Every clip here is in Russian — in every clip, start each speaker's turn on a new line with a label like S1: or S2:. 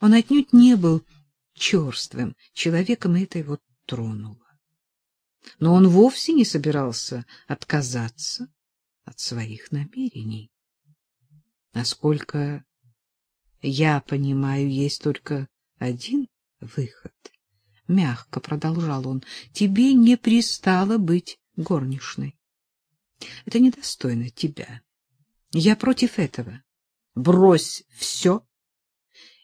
S1: Он отнюдь не был черствым человеком, и это его тронуло. Но он вовсе не собирался отказаться от своих намерений. Насколько я понимаю, есть только один выход. Мягко продолжал он. Тебе не пристало быть горничной. Это недостойно тебя. Я против этого. Брось все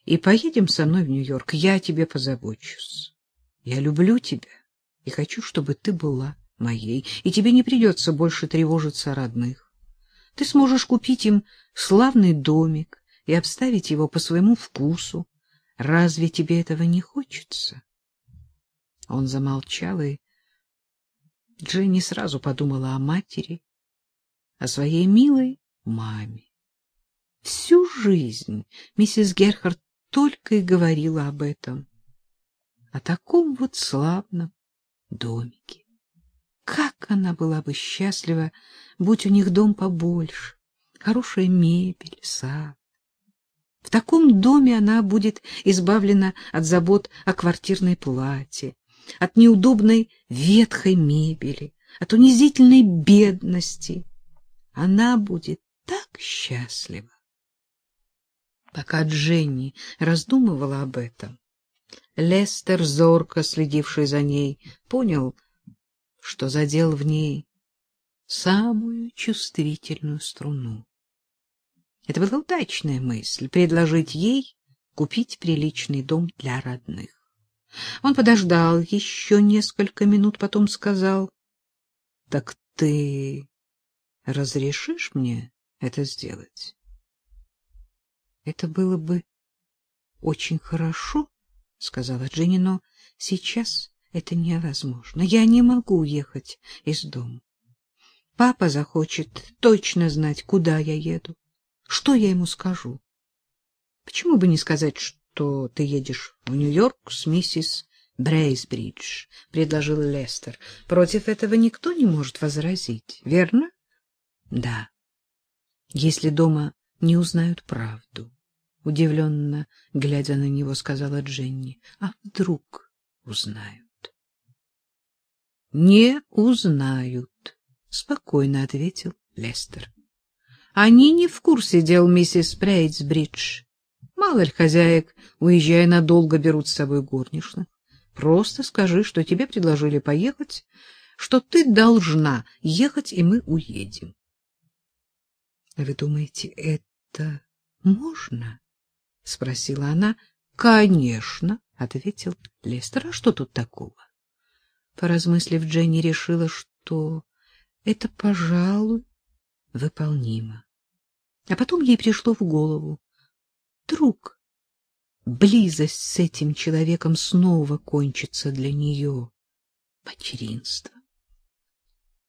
S1: и поедем со мной в Нью-Йорк. Я о тебе позабочусь. Я люблю тебя и хочу, чтобы ты была моей, и тебе не придется больше тревожиться о родных. Ты сможешь купить им славный домик и обставить его по своему вкусу. Разве тебе этого не хочется? Он замолчал, и Дженни сразу подумала о матери, о своей милой маме. Всю жизнь миссис Герхард только и говорила об этом, о таком вот славном домике. Как она была бы счастлива, будь у них дом побольше, хорошая мебель, сад. В таком доме она будет избавлена от забот о квартирной плате, от неудобной ветхой мебели, от унизительной бедности. Она будет так счастлива. Пока Дженни раздумывала об этом, Лестер, зорко следивший за ней, понял, что задел в ней самую чувствительную струну. Это была удачная мысль — предложить ей купить приличный дом для родных. Он подождал еще несколько минут, потом сказал, — Так ты разрешишь мне это сделать? — Это было бы очень хорошо, — сказала Дженни, — но сейчас это невозможно. Я не могу уехать из дома. Папа захочет точно знать, куда я еду. Что я ему скажу? Почему бы не сказать, что ты едешь в Нью-Йорк с миссис Брейсбридж, — предложил Лестер. — Против этого никто не может возразить, верно? — Да. Если дома не узнают правду, — удивленно, глядя на него, сказала Дженни. — А вдруг узнают? — Не узнают, — спокойно ответил Лестер. — Они не в курсе дел миссис Брейсбридж. Мало ли хозяек, уезжая надолго, берут с собой горничных. Просто скажи, что тебе предложили поехать, что ты должна ехать, и мы уедем. — Вы думаете, это можно? — спросила она. — Конечно, — ответил Лестер. — А что тут такого? Поразмыслив, Дженни решила, что это, пожалуй, выполнимо. А потом ей пришло в голову. Вдруг близость с этим человеком снова кончится для нее материнство.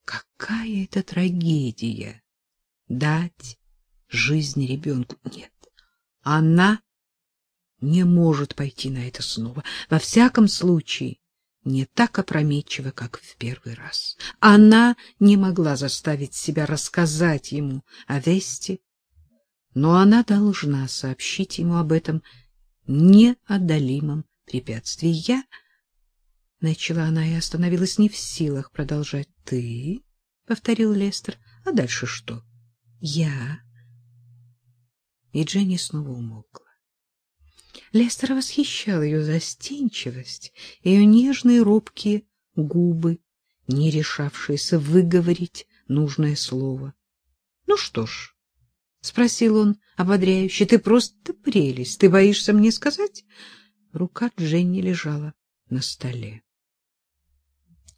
S1: Какая это трагедия дать жизнь ребенку. Нет, она не может пойти на это снова. Во всяком случае, не так опрометчиво, как в первый раз. Она не могла заставить себя рассказать ему о Весте, но она должна сообщить ему об этом неодолимом препятствии. Я начала она и остановилась не в силах продолжать. Ты, повторил Лестер. А дальше что? Я. И Дженни снова умолкла. Лестер восхищал ее застенчивость, ее нежные робкие губы, не решавшиеся выговорить нужное слово. Ну что ж, — спросил он ободряюще. — Ты просто прелесть. Ты боишься мне сказать? Рука Дженни лежала на столе.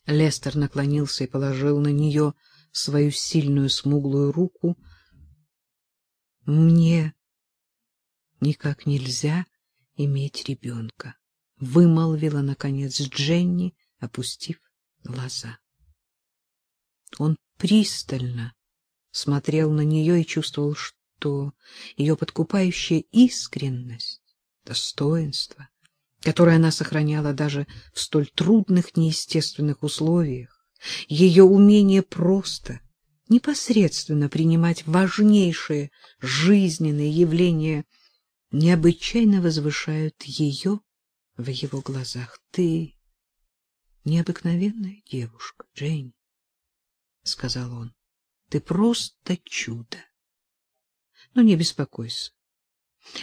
S1: Лестер наклонился и положил на нее свою сильную смуглую руку. — Мне никак нельзя иметь ребенка, — вымолвила, наконец, Дженни, опустив глаза. Он пристально смотрел на нее и чувствовал, что то ее подкупающая искренность, достоинство, которое она сохраняла даже в столь трудных, неестественных условиях, ее умение просто, непосредственно принимать важнейшие жизненные явления необычайно возвышают ее в его глазах. Ты необыкновенная девушка, Джейн, — сказал он. Ты просто чудо. Но не беспокойся.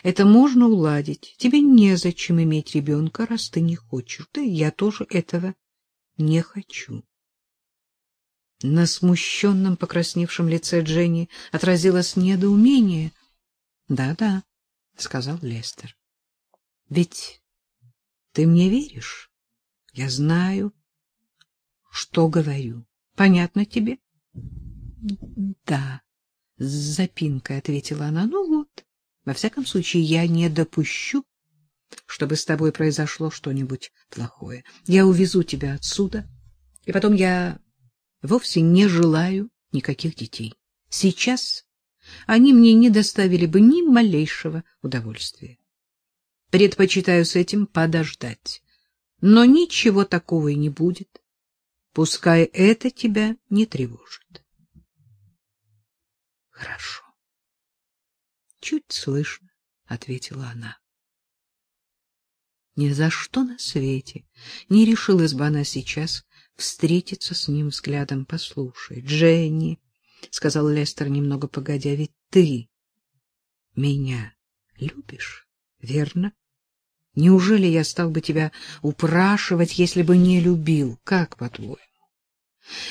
S1: Это можно уладить. Тебе незачем иметь ребенка, раз ты не хочешь. Да я тоже этого не хочу. На смущенном, покрасневшем лице Дженни отразилось недоумение. «Да — сказал Лестер. — Ведь ты мне веришь? Я знаю, что говорю. Понятно тебе? — Да, — с запинкой ответила она. — Ну вот, во всяком случае, я не допущу, чтобы с тобой произошло что-нибудь плохое. Я увезу тебя отсюда, и потом я вовсе не желаю никаких детей. Сейчас они мне не доставили бы ни малейшего удовольствия. Предпочитаю с этим подождать. Но ничего такого и не будет. Пускай это тебя не тревожит. Хорошо. Чуть слышно, ответила она. Ни за что на свете не решилась бы она сейчас встретиться с ним взглядом. Послушай, Дженни, — сказал Лестер немного погодя, — ведь ты меня любишь, верно? Неужели я стал бы тебя упрашивать, если бы не любил? Как, по-твоему?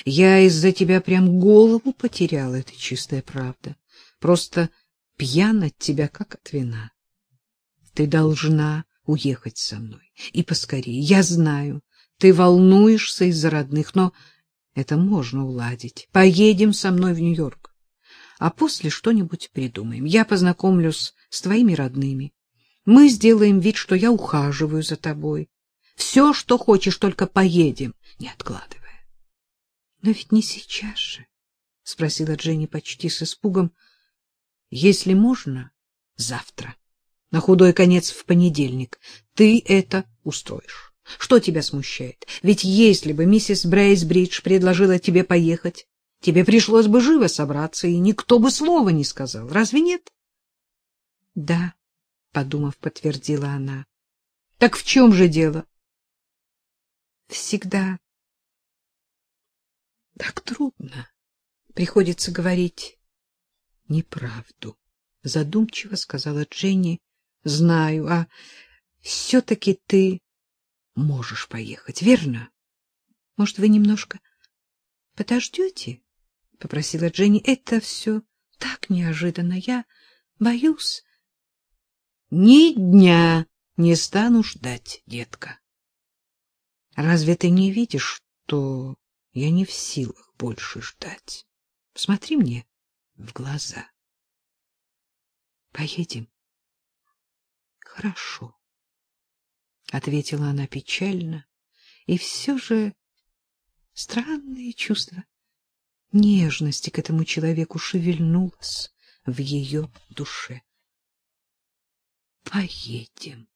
S1: Я из-за тебя прям голову потерял, это чистая правда. Просто пьян от тебя, как от вина. Ты должна уехать со мной, и поскорее. Я знаю, ты волнуешься из-за родных, но это можно уладить. Поедем со мной в Нью-Йорк. А после что-нибудь придумаем. Я познакомлюсь с твоими родными. Мы сделаем вид, что я ухаживаю за тобой. Все, что хочешь, только поедем, не откладывая. — Но ведь не сейчас же, — спросила Дженни почти с испугом. — Если можно, завтра. На худой конец в понедельник. Ты это устроишь. Что тебя смущает? Ведь если бы миссис Брейсбридж предложила тебе поехать, тебе пришлось бы живо собраться, и никто бы слова не сказал. Разве нет? — Да, — подумав, подтвердила она. — Так в чем же дело? — Всегда так трудно. Приходится говорить неправду, — задумчиво сказала Дженни. — Знаю, а все-таки ты можешь поехать, верно? Может, вы немножко подождете? — попросила Дженни. — Это все так неожиданно. Я боюсь. — Ни дня не стану ждать, детка. Разве ты не видишь, что я не в силах больше ждать? Смотри мне в глаза. Поедем. Хорошо ответила она печально, и все же странное чувство нежности к этому человеку шевельнулось в ее душе. Поедем.